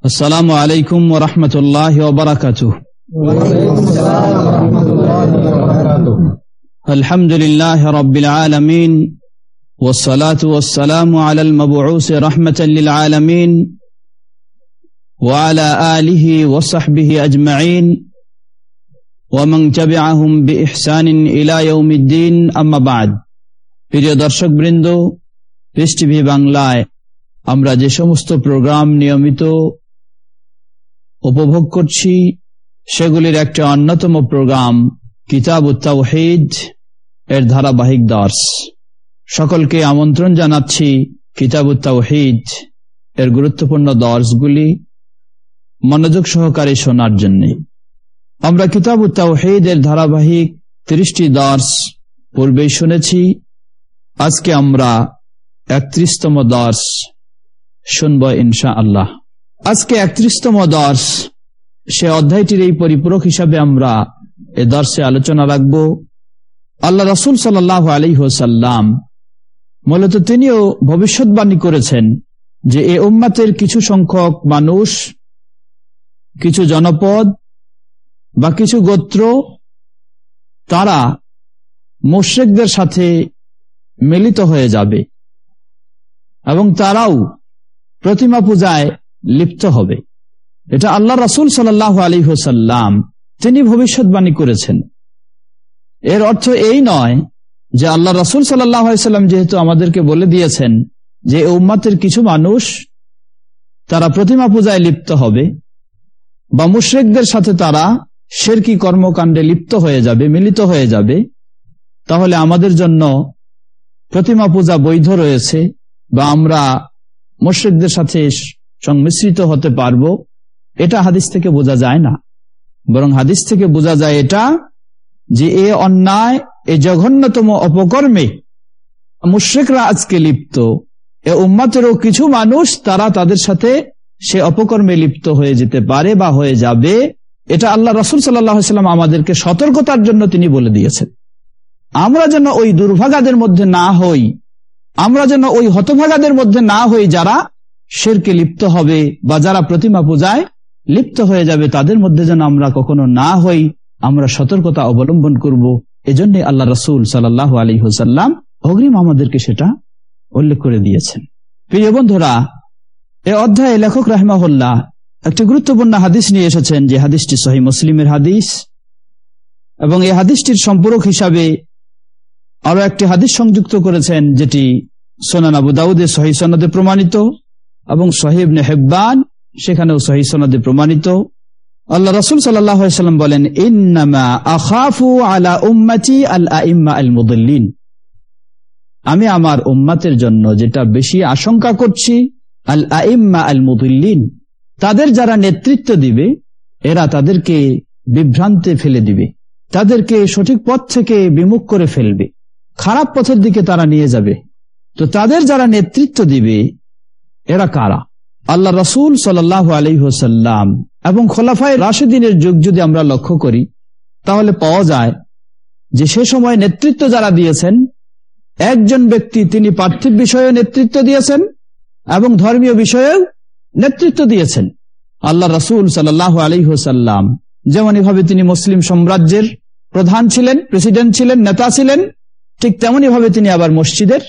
السلام عليكم ورحمة الله وبركاته وعليكم السلام ورحمة الله وبركاته الحمد لله رب العالمين والصلاة والسلام على المبعوث رحمة للعالمين وعلى آله وصحبه أجمعين ومن تبعهم بإحسان إلى يوم الدين أما بعد প্রিয় দর্শক বৃন্দ পিস টিভি বাংলায় আমরা যে সমস্ত প্রোগ্রাম নিয়মিত উপভোগ করছি সেগুলির একটা অন্যতম প্রোগ্রাম, কিতাব উত্তাউহিদ এর ধারাবাহিক দর্শ। সকলকে আমন্ত্রণ জানাচ্ছি কিতাব উত্তাউহিদ এর গুরুত্বপূর্ণ দর্শগুলি মনোযোগ সহকারে শোনার জন্য। আমরা কিতাব উত্তাউহিদ এর ধারাবাহিক ত্রিশটি দর্শ পূর্বেই শুনেছি। আজকে আমরা একত্রিশতম দর্শ শুনব ইনশা আল্লাহ আজকে একত্রিশতম দর্শ। সে অধ্যায়টির এই পরিপূরক হিসাবে আমরা এ দর্শে আলোচনা রাখব। আল্লাহ রসুল সাল্লাহ আলী হোসাল্লাম মূলত তিনিও ভবিষ্যৎবাণী করেছেন যে এ উম্মাতের কিছু সংখ্যক মানুষ, কিছু জনপদ বা কিছু গোত্র, তারা মুশ্রিকদের সাথে মিলিত হয়ে যাবে এবং তারাও প্রতিমা পূজায় লিপ্ত হবে। এটা আল্লাহ রসুল সাল্লাহ আলী হোসাল্লাম তিনি ভবিষ্যৎবাণী করেছেন। এর অর্থ এই নয় যে আল্লাহ রসুল সাল্লাম যেহেতু আমাদেরকে বলে দিয়েছেন যে উম্মাতের কিছু মানুষ তারা প্রতিমা পূজায় লিপ্ত হবে বা মুশ্রেকদের সাথে তারা শেরকি কর্মকাণ্ডে লিপ্ত হয়ে যাবে, মিলিত হয়ে যাবে, তাহলে আমাদের জন্য প্রতিমা পূজা বৈধ রয়েছে বা আমরা মুশ্রিকদের সাথে সংমিশ্রিত হতে পারব, এটা হাদিস থেকে বোঝা যায় না। বরং হাদিস থেকে বোঝা যায় এটা যে এ অন্যায়, এ জঘন্যতম অপকর্মে মুশ্রিকরা আজকে লিপ্ত। এ উম্মাতেরও কিছু মানুষ, তারা তাদের সাথে সে অপকর্মে লিপ্ত হয়ে যেতে পারে বা হয়ে যাবে। এটা আল্লাহ রসুল সাল্লাম আমাদেরকে সতর্কতার জন্য তিনি বলে দিয়েছেন। আমরা যেন ওই দুর্ভাগাদের মধ্যে না হই, আমরা যেন ওই হতভাগাদের মধ্যে না হই যারা শেরকে লিপ্ত হবে বা যারা প্রতিমা পূজায় লিপ্ত হয়ে যাবে, তাদের মধ্যে যেন আমরা কখনো না হই, আমরা সতর্কতা অবলম্বন করব। এজন্য আল্লাহ রসুল সাল্লাহ আলী হুসাল্লাম অগ্রিম আমাদেরকে সেটা উল্লেখ করে দিয়েছেন। প্রিয় বন্ধুরা, এ অধ্যায়ে লেখক রাহমাহুল্লাহ একটি গুরুত্বপূর্ণ হাদিস নিয়ে এসেছেন, যে হাদিসটি সহি মুসলিমের হাদিস। এবং এই হাদিসটির সম্পূরক হিসাবে আরও একটি হাদিস সংযুক্ত করেছেন, যেটি সোনান আবু দাউদে সহি সনদে প্রমাণিত। এবং সহিব হেব্বান, সেখানেও সহি সনদে প্রমাণিত। আল্লাহ রসুল সাল্লাম বলেন আমি আমার উম্মাতের জন্য যেটা বেশি আশঙ্কা করছি আল আইম্মা আল মুদল্লিন তাদের যারা নেতৃত্ব দিবে, এরা তাদেরকে বিভ্রান্তে ফেলে দিবে। তাদেরকে সঠিক পথ থেকে বিমুখ করে ফেলবে। খারাপ পথের দিকে তারা নিয়ে যাবে। তো তাদের যারা নেতৃত্ব দিবে এরা কারা? আল্লাহ রসুল সাল্লাহ আলহ্লাম এবং খোলাফায় রাশেদিনের যুগ যদি আমরা লক্ষ্য করি, তাহলে পাওয়া যায় যে সে সময় নেতৃত্ব যারা দিয়েছেন, একজন ব্যক্তি তিনি পার্থিব বিষয়ে নেতৃত্ব দিয়েছেন এবং ধর্মীয় বিষয়েও নেতৃত্ব দিয়েছেন। আল্লাহ রসুল সাল্লাহ আলহ্লাম যেমন এভাবে তিনি মুসলিম সাম্রাজ্যের প্রধান ছিলেন, প্রেসিডেন্ট ছিলেন, নেতা ছিলেন, ঠিক তেমনই ভাবে তিনি আবার মসজিদের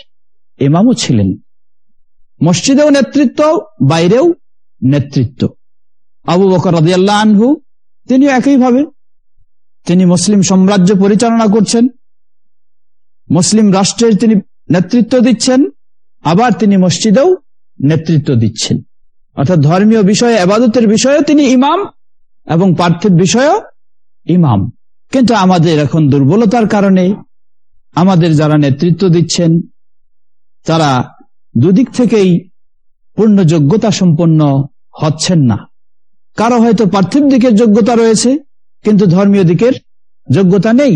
ইমামও ছিলেন। মসজিদেও নেতৃত্ব, বাইরেও নেতৃত্ব। আবু বকর রাজিয়াল্লাহ আনহু, তিনিও একইভাবে। তিনি মুসলিম সাম্রাজ্য পরিচালনা করছেন। মুসলিম রাষ্ট্রের তিনি নেতৃত্ব দিচ্ছেন, আবার তিনি মসজিদেও নেতৃত্ব দিচ্ছেন। অর্থাৎ ধর্মীয় বিষয়ে আবাদতের বিষয়ে তিনি ইমাম এবং পার্থিব বিষয়েও ইমাম। কিন্তু আমাদের এখন দুর্বলতার কারণে আমাদের যারা নেতৃত্ব দিচ্ছেন, তারা দুদিক থেকেই পূর্ণ যোগ্যতা সম্পন্ন হচ্ছেন না। কারও হয়তো পার্থিব দিকের যোগ্যতা রয়েছে, কিন্তু ধর্মীয় দিকের যোগ্যতা নেই।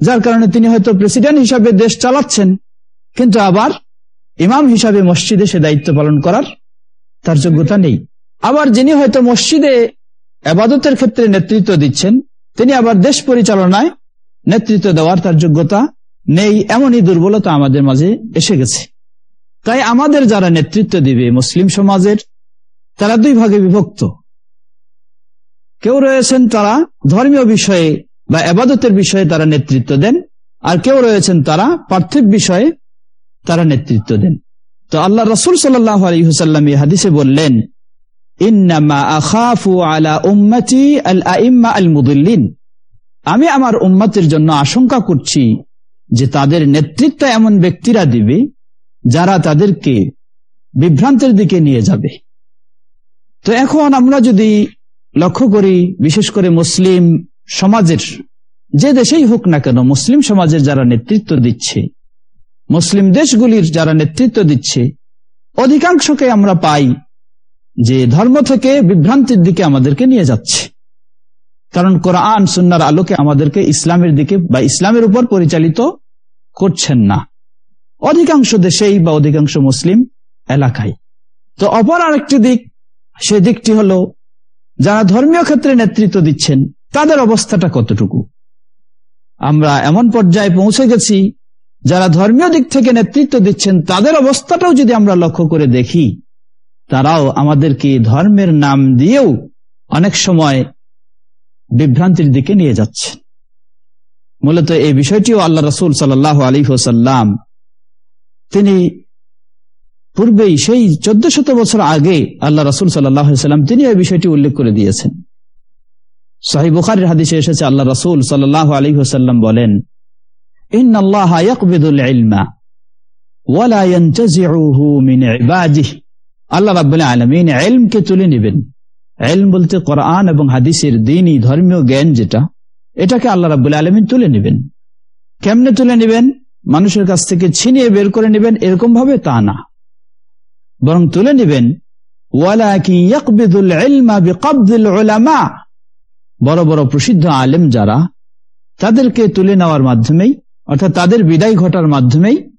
যার কারণে তিনি হয়তো প্রেসিডেন্ট হিসাবে দেশ চালাচ্ছেন, কিন্তু আবার ইমাম হিসাবে মসজিদে সে দায়িত্ব পালন করার তার যোগ্যতা নেই। আবার যিনি হয়তো মসজিদে আবাদতের ক্ষেত্রে নেতৃত্ব দিচ্ছেন, তিনি আবার দেশ পরিচালনায় নেতৃত্ব দেওয়ার তার যোগ্যতা নেই, এমনই দুর্বলতা আমাদের মাঝে এসে গেছে। তাই আমাদের যারা নেতৃত্ব দিবে মুসলিম সমাজের, তারা দুই ভাগে বিভক্ত। কেউ রয়েছেন তারা ধর্মীয় বিষয়ে বা আবাদতের বিষয়ে তারা নেতৃত্ব দেন, আর কেউ রয়েছেন তারা পার্থিব বিষয়ে তারা নেতৃত্ব দেন। তো আল্লাহ রসুল হুসাল্লাম হাদিসে বললেন আমি আমার উম্মতের জন্য আশঙ্কা করছি যে তাদের নেতৃত্ব এমন ব্যক্তিরা দিবে যারা তাদেরকে বিভ্রান্তের দিকে নিয়ে যাবে। তো এখন আমরা যদি লক্ষ্য করি, বিশেষ করে মুসলিম সমাজের, যে দেশেই হোক না কেন, মুসলিম সমাজের যারা নেতৃত্ব দিচ্ছে, মুসলিম দেশগুলির যারা নেতৃত্ব দিচ্ছে, অধিকাংশকে আমরা পাই যে ধর্ম থেকে বিভ্রান্তির দিকে আমাদেরকে নিয়ে যাচ্ছে। কারণ কোরআন, সুন্নার আলোকে আমাদেরকে ইসলামের দিকে বা ইসলামের উপর পরিচালিত করছেন না। অধিকাংশ দেশেই বা অধিকাংশ মুসলিম এলাকায়। তো অপর আরেকটি দিক সে দিকটি হল, যারা ধর্মীয় ক্ষেত্রে নেতৃত্ব দিচ্ছেন, তাদের অবস্থাটা কতটুকু? আমরা এমন পর্যায়ে পৌঁছে গেছি, যারা ধর্মীয় দিক থেকে নেতৃত্ব দিচ্ছেন, তাদের অবস্থাটাও যদি আমরা লক্ষ্য করে দেখি, তারাও আমাদেরকে ধর্মের নাম দিয়েও অনেক সময় বিভ্রান্তির দিকে নিয়ে যাচ্ছে। মূলত এই বিষয়টিও আল্লাহ রসুল সাল্লাহ আলী হোসাল্লাম তিনি পূর্বেই সেই চোদ্দ শত বছর আগে আল্লাহ রসুল সাল্লাম তিনি এই বিষয়টি উল্লেখ করে দিয়েছেন। সাহি বুখারের হাদিসে এসেছে, আল্লাহ রসুল সাল্লাহ আলী হোসাল্লাম বলেন আল্লাহ রাবুল্লাহ আলমিন এলমকে তুলে নেবেন। এলম বলতে কোরআন এবং হাদিসের দিনই ধর্মীয় জ্ঞান যেটা, এটাকে আল্লাহ রাবুল্লাহ আলমিন তুলে নেবেন। কেমনে তুলে নেবেন? মানুষের কাছ থেকে ছিনিয়ে বের করে নেবেন এরকম ভাবে তা না। বরং তুলে নেবেন বড় বড় প্রসিদ্ধ আলেম যারা, তাদেরকে তুলে নেওয়ার মাধ্যমেই, অর্থাৎ তাদের বিদায় ঘটার মাধ্যমেই,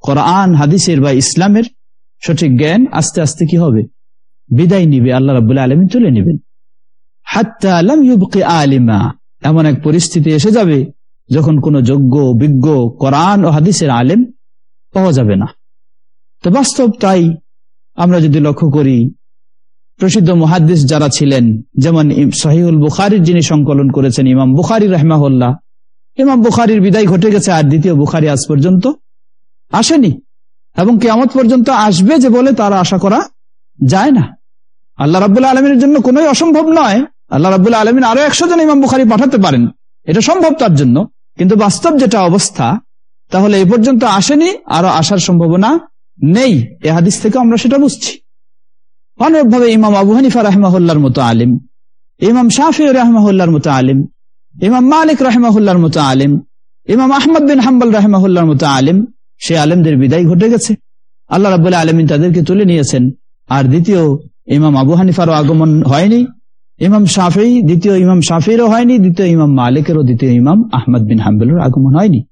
কোরআন, হাদিসের বা ইসলামের সঠিক জ্ঞান আস্তে আস্তে কি হবে? বিদায় নিবে, আল্লাহ রাবুল্লাহ আলমী তুলে নেবেন। হাত্তা আলম ইউবকে আলিমা। এমন এক পরিস্থিতি এসে যাবে যখন কোনো যোগ্য, বিজ্ঞ, কোরআন ও হাদিসের আলেম, পাওয়া যাবে না। তো বাস্তব তাই আমরা যদি লক্ষ্য করি, প্রসিদ্ধ মহাদ্দিস যারা ছিলেন, যেমন সহিউল বুখারির যিনি সংকলন করেছেন, ইমাম বুখারি রহমাহুল্লাহ, ইমাম বুখারির বিদায় ঘটে গেছে আর দ্বিতীয় বুখারি আজ পর্যন্ত আসেনি এবং কেমত পর্যন্ত আসবে যে বলে তারা আশা করা যায় না। আল্লাহ রাবুল্লাহ আলমীর জন্য কোন অসম্ভব নয়। আল্লাহ রাবুল্লাহ আলমিন আরও একশো জন ইমাম বুখারি পাঠাতে পারেন। এটা সম্ভব তার জন্য। কিন্তু বাস্তব যেটা অবস্থা, তাহলে এই পর্যন্ত আসেনি আরও আসার সম্ভাবনা নেই। এ হাদিস থেকে আমরা সেটা বুঝছি। অনেকভাবে ইমাম আবু হানিফা রহমাহুল্লার মতো আলিম, ইমাম শাহি রহমাহুল্লার মতো আলিম, ইমাম মালিক রহমাহুল্লার মতো আলিম, ইমাম আহমদ বিন হাম্বল রহমাহুল্লার মতো আলিম, সে আলেমদের বিদায় ঘটে গেছে। আল্লাহ রাবুল্লাহ আলমিন তাদেরকে তুলে নিয়েছেন। আর দ্বিতীয়, ইমাম আবু হানিফারও আগমন হয়নি। ইমাম শাফি, দ্বিতীয় ইমাম শাফিরও হয়নি, দ্বিতীয় ইমাম মালিকেরও, দ্বিতীয় ইমাম আহমদ বিন হাম্বলের আগমন হয়নি।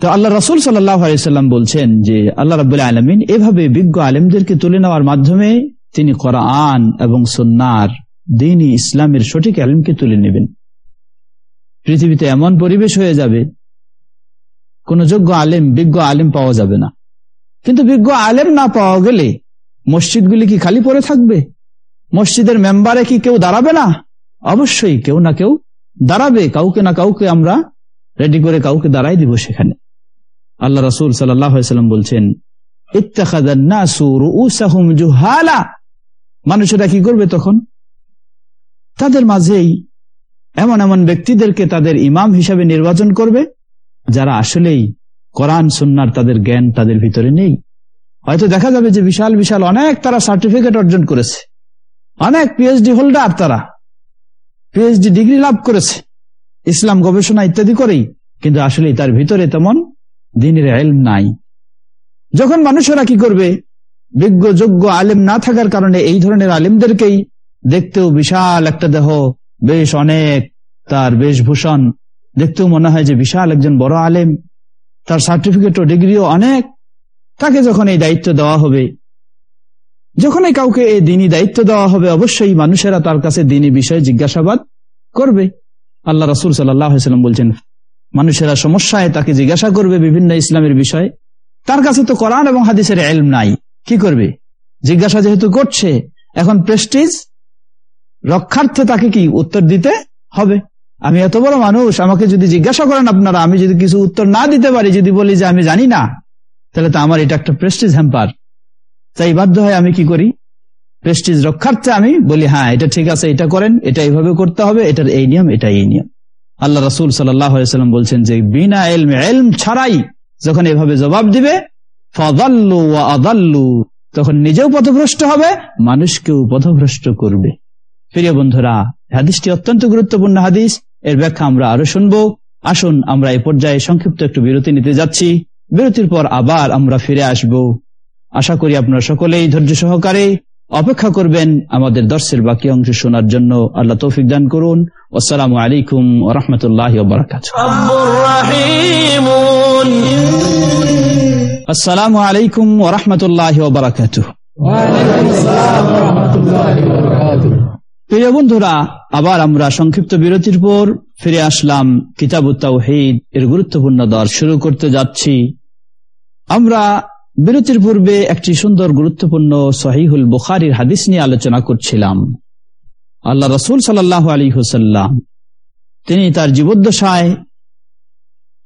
তো আল্লাহ রসুল সাল্লাম বলছেন যে, আল্লাহ রাবুল্লাহ আলমিন এভাবে বিজ্ঞ আলেমদেরকে তুলে নেওয়ার মাধ্যমে তিনি কোরআন এবং সন্ন্যার দিনই ইসলামের সঠিক আলেমকে তুলে নেবেন। পৃথিবীতে এমন পরিবেশ হয়ে যাবে, কোন যোগ্য আলেম, বিজ্ঞ আলেম পাওয়া যাবে না। কিন্তু বিজ্ঞ আলেম না পাওয়া গেলে মসজিদগুলি কি খালি পড়ে থাকবে? মসজিদের মেম্বারে কি কেউ দাঁড়াবে না? অবশ্যই কেউ না কেউ দাঁড়াবে। কাউকে না কাউকে আমরা রেডি করে কাউকে দাঁড়াই দিব সেখানে। আল্লাহ রসুল সাল্লাম বলছেন মানুষেরা কি করবে তখন? তাদের মাঝেই এমন এমন ব্যক্তিদেরকে তাদের ইমাম হিসাবে নির্বাচন করবে, যারা আসলেই কোরআন, সুন্নার তাদের জ্ঞান তাদের ভিতরে নেই। হয়তো দেখা যাবে যে বিশাল বিশাল অনেক তারা সার্টিফিকেট অর্জন করেছে। অনেক পিএইচডি হোল্ডার তারা। পিএইচডি ডিগ্রি লাভ করেছে। ইসলাম গবেষণা ইত্যাদি করেই। কিন্তু আসলে তার ভিতরে তেমন দিনের এলম নাই। যখন মানুষেরা কি করবে? বিজ্ঞ, যোগ্য আলেম না থাকার কারণে এই ধরনের আলেমদেরকেই দেখতেও বিশাল একটা দেহ, বেশ অনেক তার বেশভূষণ। দেখতেও মনে হয় যে বিশাল একজন বড় আলেম। তার সার্টিফিকেট ও ডিগ্রিও অনেক। তাকে যখন এই দায়িত্ব দেওয়া হবে যখনই কাউকে এই দিনই দায়িত্ব দেওয়া হবে, অবশ্যই মানুষেরা তার কাছে দিনই বিষয়ে জিজ্ঞাসাবাদ করবে। আল্লাহ রসুল সাল্লাম বলছেন, মানুষেরা সমস্যায় তাকে জিজ্ঞাসা করবে বিভিন্ন ইসলামের বিষয়ে। তার কাছে তো কোরআন এবং হাদিসের এলম নাই, কি করবে? জিজ্ঞাসা যেহেতু করছে, এখন প্রেস্টিজ রক্ষার্থে তাকে কি উত্তর দিতে হবে? আমি এত বড় মানুষ, আমাকে যদি জিজ্ঞাসা করেন আপনারা, আমি যদি কিছু উত্তর না দিতে পারি, যদি বলি যে আমি জানি না, তাহলে তো আমার এটা একটা প্রেস্টিজ হ্যাম্পার। তাই বাধ্য হয় আমি কি করি? প্রেস্টিজ রক্ষার্থে আমি বলি হ্যাঁ এটা ঠিক আছে, এটা করেন, এটা এইভাবে করতে হবে, এটার এই নিয়ম এটা এই নিয়ম। আল্লাহ রসুল সাল্লাম বলছেন যে, বিনা এলম এলম ছাড়াই যখন এভাবে জবাব দিবে, ফদাল্লু আদাল্লু, তখন নিজেও পথভ্রষ্ট হবে, মানুষকেও পথভ্রষ্ট করবে। প্রিয় বন্ধুরা, হাদিসটি অত্যন্ত গুরুত্বপূর্ণ হাদিস, এর ব্যাখ্যা আমরা আরও শুনব। আসুন আমরা এই পর্যায়ে সংক্ষিপ্ত একটু বিরতি নিতে যাচ্ছি। বিরতির পর আবার আমরা ফিরে আসব। আশা করি আপনারা সকলেই ধৈর্য সহকারে অপেক্ষা করবেন আমাদের দর্শের বাকি অংশ শোনার জন্য। আল্লাহ তৌফিক দান করুন। আসসালামু আলাইকুম ওরহমতুল্লাহ বারাকাত আসসালামু আলাইকুম ওরহমতুল্লাহ প্রিয় বন্ধুরা, আবার আমরা সংক্ষিপ্ত বিরতির পর ফিরে আসলাম। কিতাব তাওহিদ, এর গুরুত্বপূর্ণ দর শুরু করতে যাচ্ছি। আমরা বিরতির পূর্বে একটি সুন্দর গুরুত্বপূর্ণ সহিহুল বুখারির হাদিস নিয়ে আলোচনা করছিলাম। আল্লাহ রসুল সাল্লাহ আলী হুসাল্লাম তিনি তার জীবদ্দশায়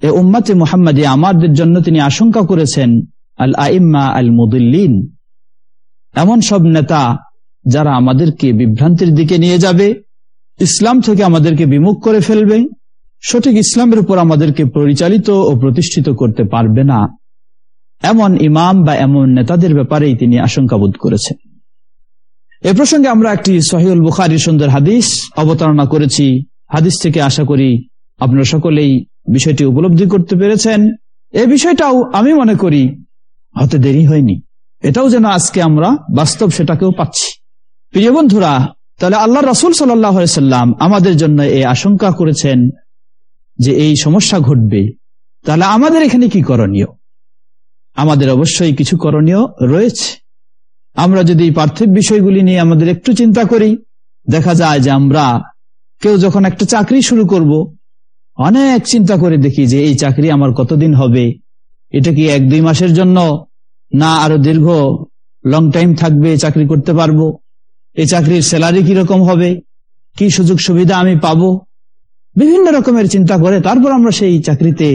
এ উম্মাতে মোহাম্মদে আমাদের জন্য তিনি আশঙ্কা করেছেন, আল আইম্মা আল মুদুল্লিন। এমন সব নেতা যারা আমাদেরকে বিভ্রান্তির দিকে নিয়ে যাবে, ইসলাম থেকে আমাদেরকে বিমুখ করে ফেলবে, সঠিক ইসলামের উপর আমাদেরকে পরিচালিত ও প্রতিষ্ঠিত করতে পারবে না। এমন ইমাম বা এমন নেতাদের ব্যাপারেই তিনি আশঙ্কাবোধ করেছেন। এ প্রসঙ্গে আমরা একটি সহিউল বুখারির সুন্দর হাদিস অবতারণা করেছি। হাদিস থেকে আশা করি আপনারা সকলেই বিষয়টি উপলব্ধি করতে পেরেছেন। এ বিষয়টাও আমি মনে করি হতে দেরি হয়নি। এটাও যেন আজকে আমরা বাস্তব সেটাকেও পাচ্ছি। প্রিয় বন্ধুরা, তাহলে আল্লাহ রসুল সাল্লাম আমাদের জন্য এই আশঙ্কা করেছেন যে এই সমস্যা ঘটবে। তাহলে আমাদের এখানে কি করণীয়? আমাদের অবশ্যই কিছু করণীয় রয়েছে। আমরা যদি পার্থিব বিষয়গুলি নিয়ে আমাদের একটু চিন্তা করি, দেখা যায় যে আমরা কেউ যখন একটা চাকরি শুরু করব, অনেক চিন্তা করে দেখি যে এই চাকরি আমার কতদিন হবে, এটা কি এক দুই মাসের জন্য, না আরও দীর্ঘ লং টাইম থাকবে চাকরি করতে পারব, এই চাকরির স্যালারি কীরকম হবে, কি সুযোগ সুবিধা আমি পাব, বিভিন্ন রকমের চিন্তা করে তারপর আমরা সেই চাকরিতে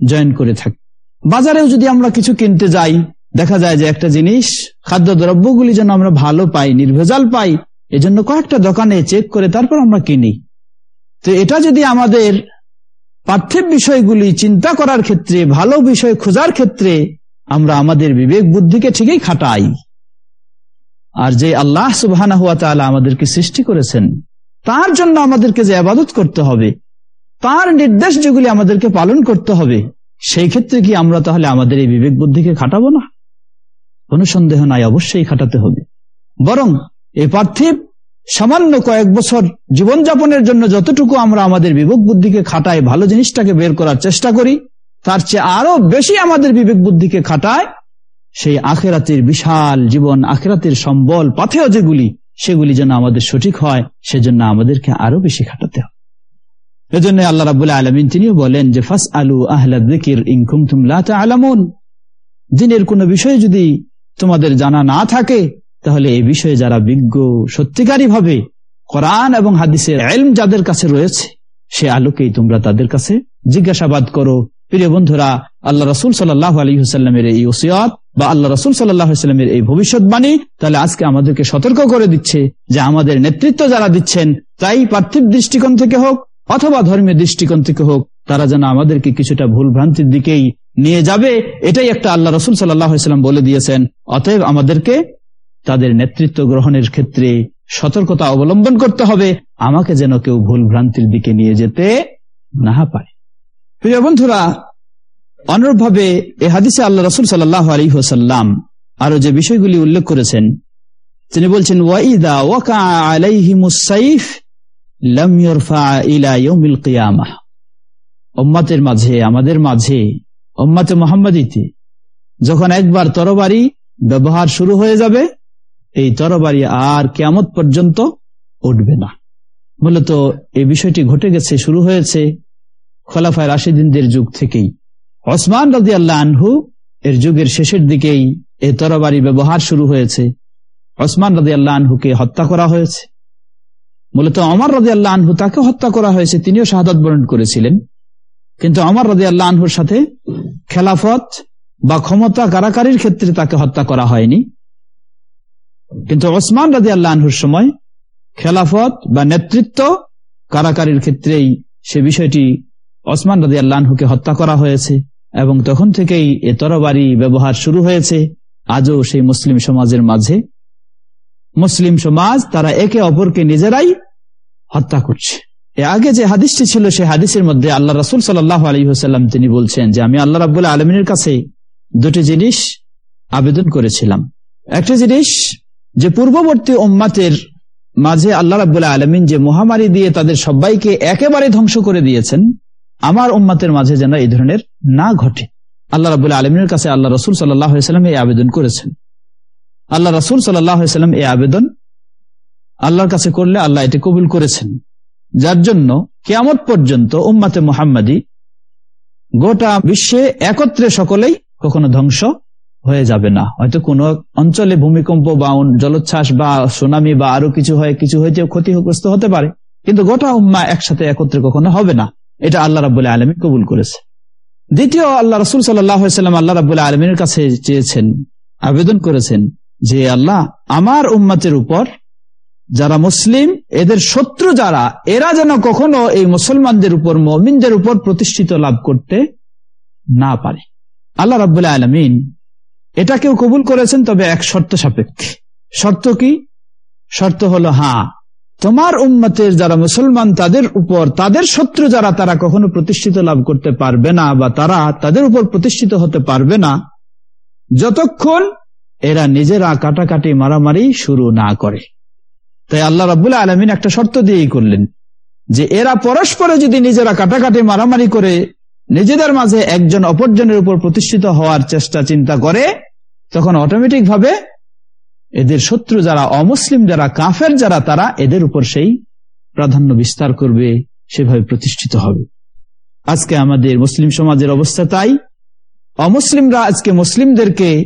জয়েন করে থাকি। বাজারেও যদি আমরা কিছু কিনতে যাই, দেখা যায় যে একটা জিনিস খাদ্য দ্রব্যগুলি যেন আমরা ভালো পাই, নির্ভেজাল পাই, এজন্য কয়েকটা দোকানে চেক করে তারপর আমরা কিনি। তো এটা যদি আমাদের পার্থিব বিষয়গুলি চিন্তা করার ক্ষেত্রে, ভালো বিষয় খোঁজার ক্ষেত্রে, আমরা আমাদের বিবেক বুদ্ধিকে ঠিকই খাটাই। আর যে আল্লাহ সুবাহ আমাদেরকে সৃষ্টি করেছেন, তার জন্য আমাদেরকে যে আবাদত করতে হবে, তার নির্দেশ যেগুলি আমাদেরকে পালন করতে হবে সেই ক্ষেত্রে কি আমরা তাহলে আমাদের এই বিবেক বুদ্ধিকে খাটাবো না? কোন সন্দেহ নাই, অবশ্যই খাটাতে হবে। বরং এই পার্থিব সামান্য কয়েক বছর জীবনযাপনের জন্য যতটুকু আমরা আমাদের বিবেক বুদ্ধিকে খাটাই ভালো জিনিসটাকে বের করার চেষ্টা করি, তার চেয়ে আরও বেশি আমাদের বিবেক বুদ্ধিকে খাটায়, সেই আখেরাতের বিশাল জীবন, আখেরাতের সম্বল পাথেও যেগুলি, সেগুলি যেন আমাদের সঠিক হয়, সেজন্য আমাদেরকে আরও বেশি খাটাতে হয় এজন্য আল্লাহ রাবুল্লাহ আলমিন তিনিও বলেন যে ফাস আলু আহ্লাদির ইনকুম তুমলা আলামুন দিনের কোন বিষয় যদি তোমাদের জানা না থাকে, তাহলে এই বিষয়ে যারা বিজ্ঞ, সত্যিকারী ভাবে কোরআন এবং হাদিসের এলম যাদের কাছে রয়েছে, সে আলোকেই তোমরা তাদের কাছে জিজ্ঞাসাবাদ করো। প্রিয় বন্ধুরা, আল্লাহ রসুল সাল্লাহ আলী হুসাল্লামের এই ওসিয়ত বা আল্লাহ রসুল সাল্লাহামের এই ভবিষ্যৎবাণী তাহলে আজকে আমাদেরকে সতর্ক করে দিচ্ছে যে, আমাদের নেতৃত্ব যারা দিচ্ছেন, তাই পার্থিব দৃষ্টিকোণ থেকে হোক অথবা ধর্মীয় দৃষ্টিকোণ থেকে হোক, তারা যেন আমাদেরকে কিছুটা ভুল ভ্রান্তির দিকেই নিয়ে যাবে, এটাই একটা আল্লাহ রসুল সাল্লাম বলে দিয়েছেন। অতএব আমাদেরকে তাদের নেতৃত্ব গ্রহণের ক্ষেত্রে সতর্কতা অবলম্বন করতে হবে, আমাকে যেন কেউ ভুল ভ্রান্তির দিকে নিয়ে যেতে না পারে। প্রিয় বন্ধুরা, অনুরূপভাবে এ হাদিসে আল্লাহ রসুল সাল্লাহ আলী হোসাল্লাম আরও যে বিষয়গুলি উল্লেখ করেছেন, তিনি বলছেন, ওয়াইদা ওয়াকা আলাইহিমুসাইফ ওম্মাতের মাঝে, আমাদের মাঝে ওম্মাতে মোহাম্মদীতে যখন একবার তরবারি ব্যবহার শুরু হয়ে যাবে, এই তরবারি আর কেমত পর্যন্ত উঠবে না। মূলত এই বিষয়টি ঘটে গেছে, শুরু হয়েছে খোলাফায় রাশিদিনদের যুগ থেকেই। ওসমান রাজি আল্লাহ এর যুগের শেষের দিকেই এ তরবারি ব্যবহার শুরু হয়েছে। ওসমান রাজি আল্লাহ আনহুকে হত্যা করা হয়েছে। মূলত অমর রাজি আল্লাহ আনহু তাকে হত্যা করা হয়েছে, তিনিও শাহাদত বরণ করেছিলেন। কিন্তু অমর রাজি আল্লাহ আনহুর সাথে খেলাফত বা ক্ষমতা কারাকারির ক্ষেত্রে তাকে হত্যা করা হয়নি। কিন্তু ওসমান রাজি আল্লাহ আনহুর সময় খেলাফত বা নেতৃত্ব কারাকারির ক্ষেত্রেই সে বিষয়টি ওসমান রাজি আল্লাহকে হত্যা করা হয়েছে এবং তখন থেকেই এ তরবারি ব্যবহার শুরু হয়েছে। আজও সেই মুসলিম সমাজের মাঝে মুসলিম সমাজ তারা একে অপরকে নিজেরাই হত্যা করছে। আগে যে হাদিসটি ছিল, সে হাদিসের মধ্যে আল্লাহ রসুল সাল্লাহ আলী হোসাল্লাম তিনি বলছেন যে, আমি আল্লাহ রাবুল্লাহ আলমিনের কাছে দুটি জিনিস আবেদন করেছিলাম। একটা জিনিস যে পূর্ববর্তী ওম্মাতের মাঝে আল্লাহ রাবুল্লাহ আলমিন যে মহামারী দিয়ে তাদের সবাইকে একেবারে ধ্বংস করে দিয়েছেন, আমার উম্মাতের মাঝে যেন এই ধরনের না ঘটে। আল্লাহ রাবুল্লাহ আলমিনের কাছে আল্লাহ রসুল সাল্লাম এই আবেদন করেছেন। আল্লাহ রসুল সাল্লাম এই আবেদন আল্লাহর কাছে করলে আল্লাহ এটি কবুল করেছেন। যার জন্য কেয়ামত পর্যন্ত উম্মাতে মোহাম্মদী গোটা বিশ্বে একত্রে সকলেই কখনো ধ্বংস হয়ে যাবে না। হয়তো কোন অঞ্চলে ভূমিকম্প বা জলোচ্ছ্বাস বা সুনামি বা আরও কিছু হয়, কিছু হয়েছে ক্ষতিগ্রস্ত হতে পারে, কিন্তু গোটা উম্মা একসাথে একত্রে কখনো হবে না। এটা আল্লাহ রাবুল্লাহ আলমী কবুল করেছে। দ্বিতীয়, আল্লাহ রসুল সাল্লাম আল্লাহ রাবুল্লাহ আলমীর কাছে চেয়েছেন, আবেদন করেছেন যে আল্লাহ আমার উম্মাতের উপর যারা মুসলিম, এদের শত্রু যারা, এরা যেন কখনো এই মুসলমানদের উপর, মমিনদের উপর প্রতিষ্ঠিত লাভ করতে না পারে। আল্লাহ রাবুল্লাহ আলমিন এটাকেও কবুল করেছেন, তবে এক শর্ত সাপেক্ষে। শর্ত কি? শর্ত হলো হ্যাঁ তোমার উম্মতের যারা মুসলমান, তাদের উপর, তাদের শত্রু যারা, তারা কখনো প্রতিষ্ঠিত লাভ করতে পারবে না, বা তারা তাদের উপর প্রতিষ্ঠিত হতে পারবে না। যতক্ষণ এরা নিজেরা কাটাকাটি মারামারি শুরু না করে। তাই আল্লাহ রাবুল্লাহ আলমিন একটা শর্ত দিয়েই করলেন যে এরা পরস্পরে যদি নিজেরা কাটাকাটি মারামারি করে, নিজেদের মাঝে একজন অপরজনের উপর প্রতিষ্ঠিত হওয়ার চেষ্টা চিন্তা করে, তখন অটোমেটিক ভাবে এদের শত্রু যারা অমুসলিম, যারা কাফের, যারা তারা এদের উপর সেই প্রাধান্য বিস্তার করবে, সেভাবে প্রতিষ্ঠিত হবে। আজকে আমাদের মুসলিম সমাজের অবস্থা তাই। অমুসলিমরা আজকে মুসলিমদেরকে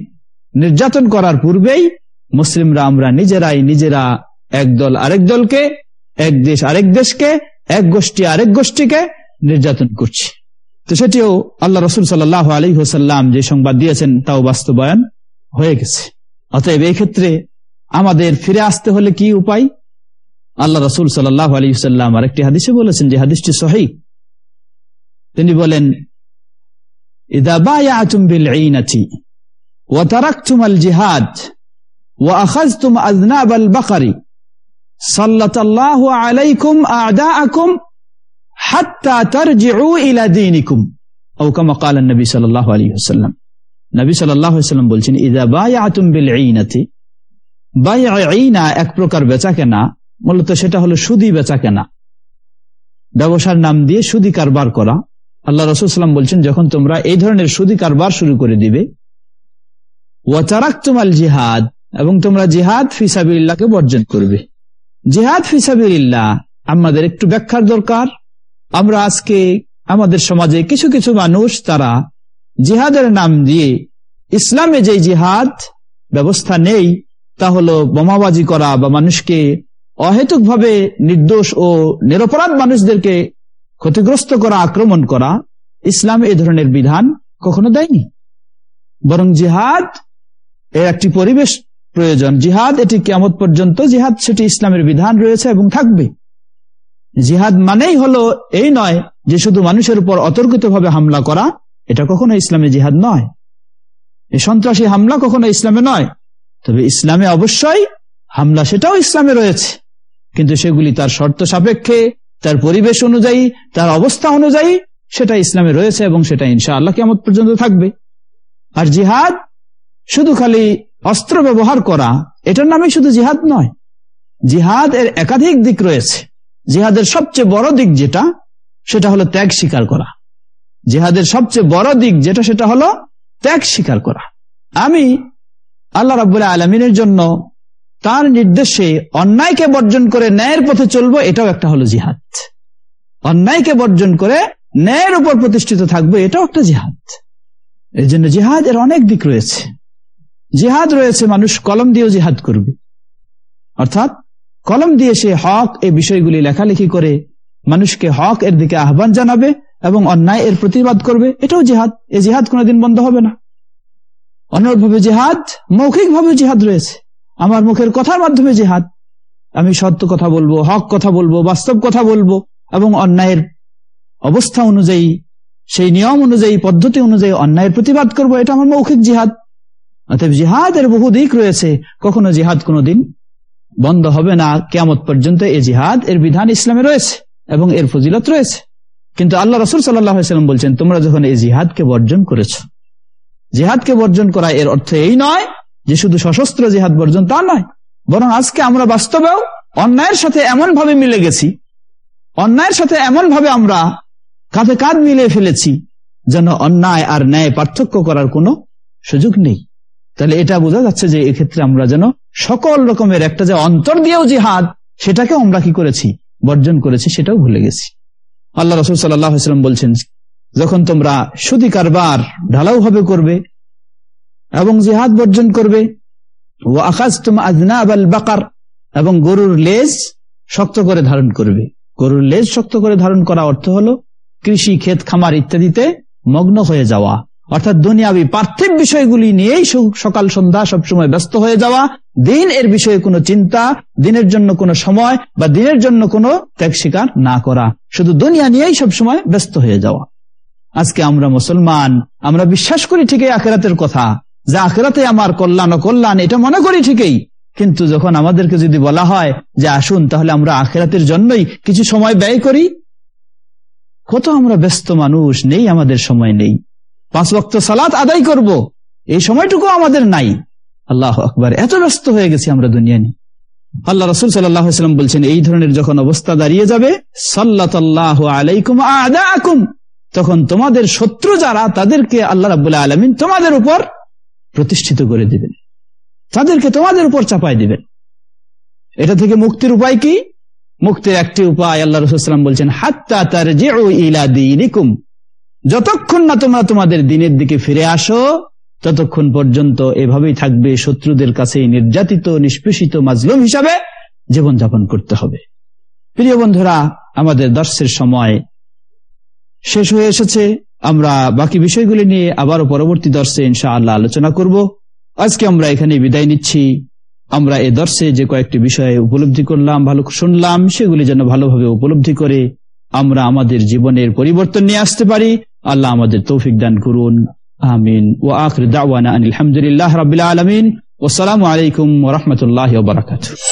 নির্যাতন করার পূর্বেই মুসলিমরা আমরা নিজেরাই নিজেরা এক দল আরেক দলকে, এক দেশ আরেক দেশকে, এক গোষ্ঠী আরেক গোষ্ঠীকে নির্যাতন করছি। তো সেটিও আল্লাহ রসুল সাল্লাহ আলী হোসাল্লাম যে সংবাদ দিয়েছেন তাও বাস্তবায়ন হয়ে গেছে। অতএব এই ক্ষেত্রে আমাদের ফিরে আসতে হলে কি উপায়? আল্লাহ রসুল সাল্লাহ আলী সাল্লাম আরেকটি হাদিসে বলেছেন যে হাদিসটি সহি। তিনি বলেন, ইদা বিল ঈনাতি ওয়া তারাকতুম আল জিহাদ ওয়া আখাযতুম আযনাব আল বাকরি সাল্লাতাল্লাহু আলাইকুম আ'দাআকুম হাত্তা তারজিউ ইলা দীনিকুম আও কামা ক্বালা নবী সাল্লাম বলছেন ইদা বায়া এক প্রকার বেচা কেনা মূলত সেটা হলো সুদি বেচা কেনা। ব্যবসার নাম দিয়ে সুদি কারবার করা। আল্লাহ রসুলাম বলছেন, যখন তোমরা এই ধরনের সুদি কারবার শুরু করে দিবে ওয়াতারাক্তুমাল জিহাদ এবং তোমরা জিহাদ ফিসাবিল্লাহকে বর্জন করবে। জিহাদ ফিসাবিল্লাহ আমাদের একটু ব্যাখ্যার দরকার। আমরা আজকে আমাদের সমাজে কিছু কিছু মানুষ তারা জিহাদের নাম দিয়ে ইসলামে যে জিহাদ ব্যবস্থা নেই, তা হলো বোমাবাজি করা বা মানুষকে অহেতুক ভাবে নির্দোষ ও নিরপরাধ মানুষদেরকে ক্ষতিগ্রস্ত করা, আক্রমণ করা, ইসলাম এ ধরনের বিধান কখনো দেয়নি। বরং জিহাদ এর একটি পরিবেশ প্রয়োজন। জিহাদ, এটি কেমত পর্যন্ত জিহাদ, সেটি ইসলামের বিধান রয়েছে এবং থাকবে। জিহাদ মানেই হলো এই নয় যে শুধু মানুষের উপর অতর্কিত ভাবে হামলা করা, এটা কখনো ইসলামে জিহাদ নয়। এই সন্ত্রাসী হামলা কখনো ইসলামে নয়। তবে ইসলামে অবশ্যই হামলা, সেটাও ইসলামে রয়েছে। কিন্তু সেগুলি তার শর্ত সাপেক্ষে, তার পরিবেশ অনুযায়ী, তার অবস্থা অনুযায়ী, সেটা ইসলামে রয়েছে এবং সেটা ইনশা আল্লাহ কেমন পর্যন্ত থাকবে। আর জিহাদ শুধু খালি অস্ত্র ব্যবহার করা, এটার নামে শুধু জিহাদ নয়। জিহাদ এর একাধিক দিক রয়েছে। জিহাদের সবচেয়ে বড় দিক যেটা, সেটা হলো ত্যাগ স্বীকার করা। জিহাদের সবচেয়ে বড় দিক যেটা, সেটা হলো ত্যাগ স্বীকার করা। আমি আল্লাহ রাবুল্লাহ আলমিনের জন্য তার নির্দেশে অন্যায়কে বর্জন করে ন্যায়ের পথে চলবো, এটাও একটা হলো জিহাদ। অন্যায়কে বর্জন করে ন্যায়ের উপর প্রতিষ্ঠিত থাকব, এটাও একটা জিহাদ। এই জন্য জিহাদ এর অনেক দিক রয়েছে। জিহাদ রয়েছে, মানুষ কলম দিয়েও জিহাদ করবে। অর্থাৎ, কলম দিয়ে সে হক এই বিষয়গুলি লেখালেখি করে, মানুষকে হক এর দিকে আহ্বান জানাবে এবং অন্যায় এর প্রতিবাদ করবে। এটাও জিহাদ। এই জিহাদ কোনোদিন বন্ধ হবে না। অন্যভাবে জিহাদ মৌখিকভাবে জিহাদ রয়েছে। আমার মুখের কথার মাধ্যমে জিহাদ। আমি সত্য কথা বলব, হক কথা বলব, বাস্তব কথা বলব এবং অন্যায়ের অবস্থা অনুযায়ী, সেই নিয়ম অনুযায়ী, পদ্ধতি অনুযায়ী অন্যায়ের প্রতিবাদ করব। এটা আমার মৌখিক জিহাদ। অতএব জিহাদের বহু দিক রয়েছে। কখনো জিহাদ কোনোদিন বন্ধ হবে না। কেমত পর্যন্ত এই জিহাদ, এর বিধান ইসলামে রয়েছে এবং এর ফজিলত রয়েছে। কিন্তু আল্লাহ রসুল সাল্লাম বলছেন, তোমরা যখন এই জিহাদকে বর্জন করেছ, জিহাদকে বর্জন করা এর অর্থ এই নয় যে শুধু সশস্ত্র জিহাদ বর্জন তা নয়, বরং আজকে আমরা বাস্তবেও অন্যায়ের সাথে এমন ভাবে মিলে গেছি, অন্যায়ের সাথে এমন ভাবে আমরা কাঁধে কাঁধ মিলে ফেলেছি, যেন অন্যায় আর ন্যায় পার্থক্য করার কোনো সুযোগ নেই। তাহলে এটা বোঝা যাচ্ছে যে এক্ষেত্রে আমরা যেন সকল রকমের একটা যে অন্তর দিয়েও জিহাদ সেটাকে আমরা কি করেছি? বর্জন করেছি, সেটাও ভুলে গেছি। আল্লাহ রসুল সাল্লাম বলছেন, যখন তোমরা সুদি কারবার ঢালাও ভাবে করবে এবং জিহাদ বর্জন করবে ও আকাশ তোমা আজনা আবাল বাকার, এবং গরুর লেজ শক্ত করে ধারণ করবে। গরুর লেজ শক্ত করে ধারণ করা অর্থ হলো কৃষি, ক্ষেত, খামার ইত্যাদিতে মগ্ন হয়ে যাওয়া। অর্থাৎ দুনিয়াবি পার্থিব বিষয়গুলি নিয়েই সকাল সন্ধ্যা সবসময় ব্যস্ত হয়ে যাওয়া, দিন এর বিষয়ে কোনো চিন্তা, দিনের জন্য কোনো সময় বা দিনের জন্য কোনো ত্যাগ স্বীকার না করা। শুধু দুনিয়া নিয়েই সবসময় ব্যস্ত হয়ে যাওয়া। আজকে আমরা মুসলমান, আমরা বিশ্বাস করি ঠিকই আখেরাতের কথা, যে আখেরাতে আমার কল্যাণ ও কল্যাণ, এটা মনে করি ঠিকই। কিন্তু যখন আমাদেরকে যদি বলা হয় যে আসুন তাহলে আমরা আখেরাতের জন্যই কিছু সময় ব্যয় করি, কত আমরা ব্যস্ত মানুষ, নেই আমাদের সময় নেই। পাঁচ বক্ত সালাত আদায় করব। এই সময়টুকু আমাদের নাই। আল্লাহ আকবর। এত ব্যস্ত হয়ে গেছি আমরা দুনিয়া নিয়ে। আল্লাহ রসুল সাল্লাম বলছেন, এই ধরনের যখন অবস্থা দাঁড়িয়ে যাবে আলাইকুম তখন তোমাদের শত্রু যারা, তাদেরকে আল্লাহ রাবুল্লাহ আলমিন তোমাদের উপর প্রতিষ্ঠিত করে দিবেন। তাদেরকে তোমাদের উপর চাপাই দিবেন। এটা থেকে মুক্তির উপায় কি? মুক্তির একটি উপায় আল্লাহ রসুলাম বলছেন, হাত্তা তার যে ইলা দিনিকুম। যতক্ষণ না তোমরা তোমাদের দিনের দিকে ফিরে আসো, ততক্ষণ পর্যন্ত এভাবেই থাকবে শত্রুদের কাছে নির্যাতিত, নিষ্পেষিত, মাজলুম হিসাবে জীবনযাপন করতে হবে। প্রিয় বন্ধুরা, আমাদের দর্শের সময় শেষ হয়ে এসেছে। আমরা বাকি বিষয়গুলি নিয়ে আবারও পরবর্তী দর্শে ইনশা আল্লাহ আলোচনা করব। আজকে আমরা এখানে বিদায় নিচ্ছি। আমরা এ দর্শে যে কয়েকটি বিষয়ে উপলব্ধি করলাম, ভালো শুনলাম, সেগুলি যেন ভালোভাবে উপলব্ধি করে আমরা আমাদের জীবনের পরিবর্তন নিয়ে আসতে পারি। আল্লাহ আমাদের তৌফিক দান করুন আমিন ও আখর দাওয়ানা আলহামদুলিল্লাহ রাবিল আলমিন ওসালামু আলাইকুম ওরহমতুল্লাহ বারাকাতু